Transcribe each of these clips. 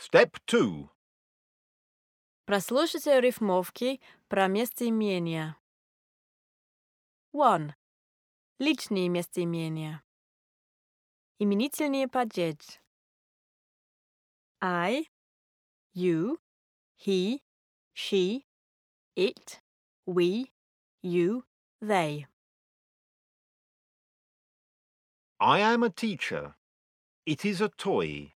Step 2. Прослушайте рифмовки про местоимения. 1. Личные местоимения. Именительные падежи. I, you, he, she, it, we, you, they. I am a teacher. It is a toy.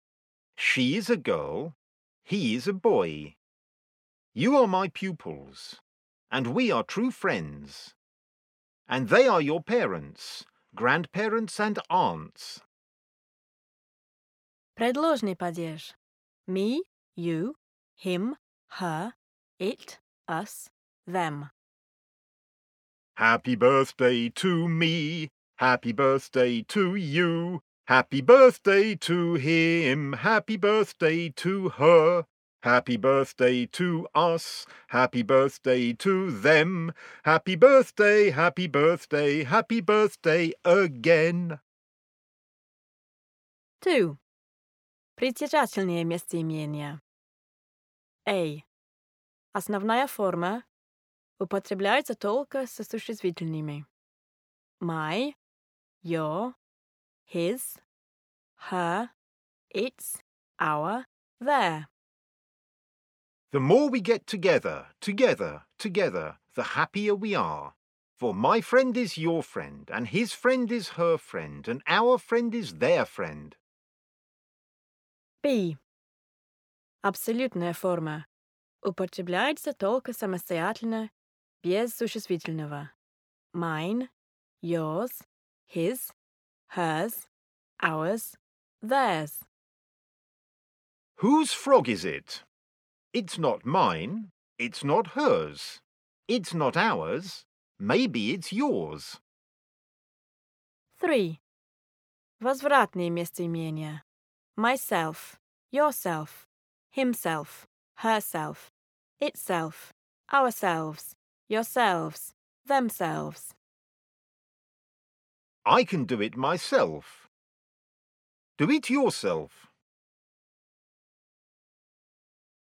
She is a girl. He is a boy. You are my pupils, and we are true friends. And they are your parents, grandparents, and aunts. Предложный падеж. Me, you, him, her, it, us, them. Happy birthday to me. Happy birthday to you. Happy birthday to him. Happy birthday to her. Happy birthday to us. Happy birthday to them. Happy birthday, happy birthday, happy birthday again. 2. Притяжательные местоимения. A. Основная форма употребляется только со существительными. My, your, his, her, its, our, their. The more we get together, together, together, the happier we are. For my friend is your friend, and his friend is her friend, and our friend is their friend. B. Абсолютная форма. Употребляется только самостоятельно, без существительного. Mine, yours, his, hers, ours, theirs. Whose frog is it? It's not mine. It's not hers. It's not ours. Maybe it's yours. 3. Возвратные местоимения. Myself, yourself, himself, herself, itself, ourselves, yourselves, themselves. I can do it myself. Do it yourself.